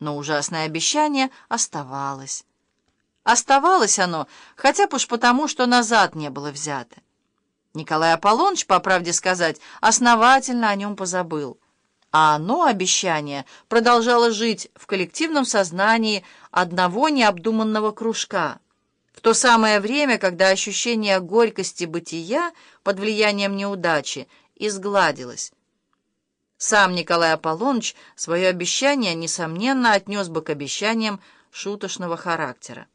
Но ужасное обещание оставалось. Оставалось оно, хотя бы уж потому, что назад не было взято. Николай Аполлоныч, по правде сказать, основательно о нем позабыл. А оно, обещание, продолжало жить в коллективном сознании одного необдуманного кружка. В то самое время, когда ощущение горькости бытия под влиянием неудачи изгладилось. Сам Николай Аполлоныч свое обещание, несомненно, отнес бы к обещаниям шуточного характера.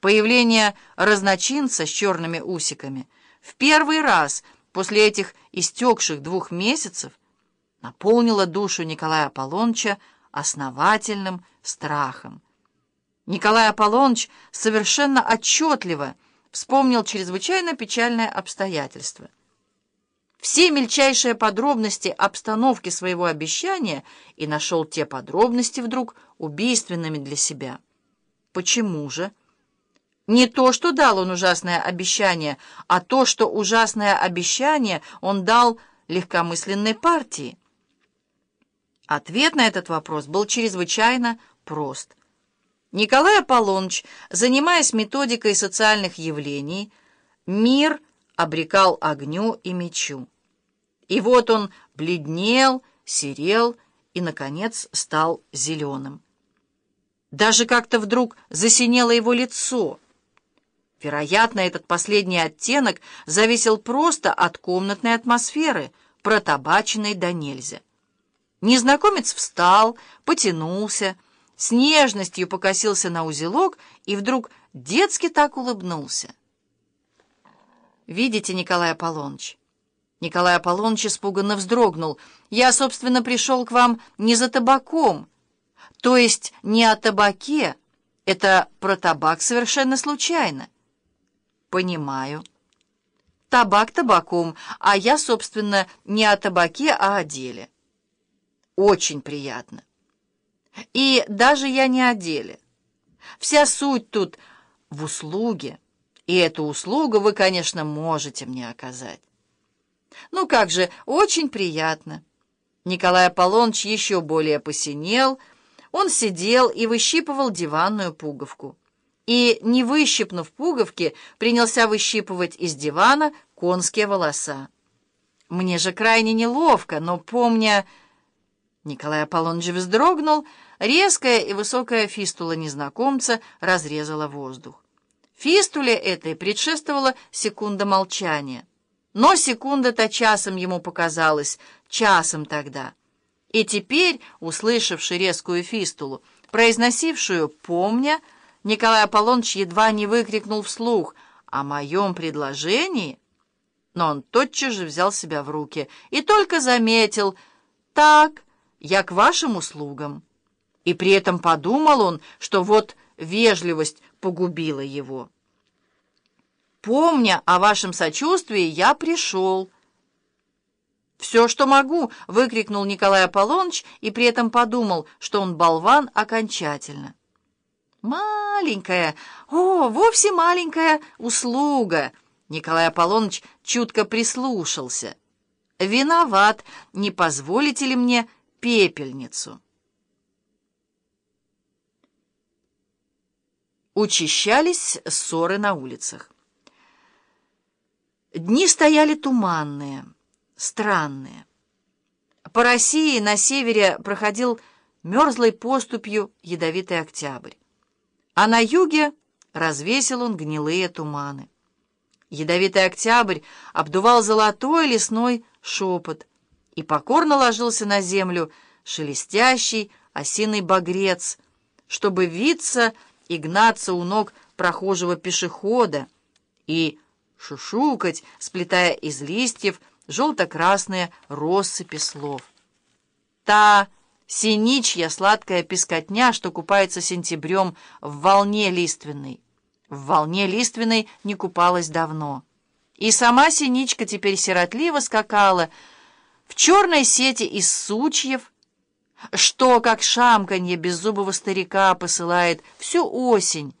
Появление разночинца с черными усиками в первый раз после этих истекших двух месяцев наполнило душу Николая Аполлоныча основательным страхом. Николай Аполлоныч совершенно отчетливо вспомнил чрезвычайно печальное обстоятельство. Все мельчайшие подробности обстановки своего обещания и нашел те подробности вдруг убийственными для себя. Почему же? Не то, что дал он ужасное обещание, а то, что ужасное обещание он дал легкомысленной партии. Ответ на этот вопрос был чрезвычайно прост. Николай Аполлоныч, занимаясь методикой социальных явлений, мир обрекал огню и мечу. И вот он бледнел, серел и, наконец, стал зеленым. Даже как-то вдруг засинело его лицо — Вероятно, этот последний оттенок зависел просто от комнатной атмосферы, протабаченной до нельзя. Незнакомец встал, потянулся, с нежностью покосился на узелок и вдруг детски так улыбнулся. «Видите, Николай Аполлоныч?» Николай Аполлоныч испуганно вздрогнул. «Я, собственно, пришел к вам не за табаком, то есть не о табаке. Это про табак совершенно случайно». «Понимаю». «Табак табаком, а я, собственно, не о табаке, а о деле». «Очень приятно». «И даже я не о деле. Вся суть тут в услуге, и эту услугу вы, конечно, можете мне оказать». «Ну как же, очень приятно». Николай Аполлоныч еще более посинел, он сидел и выщипывал диванную пуговку и, не выщипнув пуговки, принялся выщипывать из дивана конские волоса. Мне же крайне неловко, но, помня... Николай Аполлоныч вздрогнул, резкая и высокая фистула незнакомца разрезала воздух. Фистуле этой предшествовала секунда молчания. Но секунда-то часом ему показалась, часом тогда. И теперь, услышавший резкую фистулу, произносившую «помня», Николай Аполлоныч едва не выкрикнул вслух о моем предложении, но он тотчас же взял себя в руки и только заметил «Так, я к вашим услугам». И при этом подумал он, что вот вежливость погубила его. «Помня о вашем сочувствии, я пришел». «Все, что могу!» — выкрикнул Николай Аполлоныч и при этом подумал, что он болван окончательно. «Маленькая, о, вовсе маленькая услуга!» Николай Аполлоныч чутко прислушался. «Виноват, не позволите ли мне пепельницу?» Учащались ссоры на улицах. Дни стояли туманные, странные. По России на севере проходил мерзлой поступью ядовитый октябрь а на юге развесил он гнилые туманы. Ядовитый октябрь обдувал золотой лесной шепот и покорно ложился на землю шелестящий осиный багрец, чтобы виться и гнаться у ног прохожего пешехода и шушукать, сплетая из листьев желто-красные россыпи слов. Та Синичья сладкая пескотня, что купается сентябрем в волне лиственной. В волне лиственной не купалась давно. И сама синичка теперь сиротливо скакала в черной сети из сучьев, что, как шамканье беззубого старика, посылает всю осень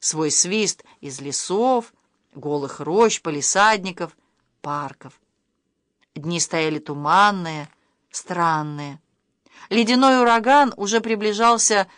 свой свист из лесов, голых рощ, полисадников, парков. Дни стояли туманные, странные. Ледяной ураган уже приближался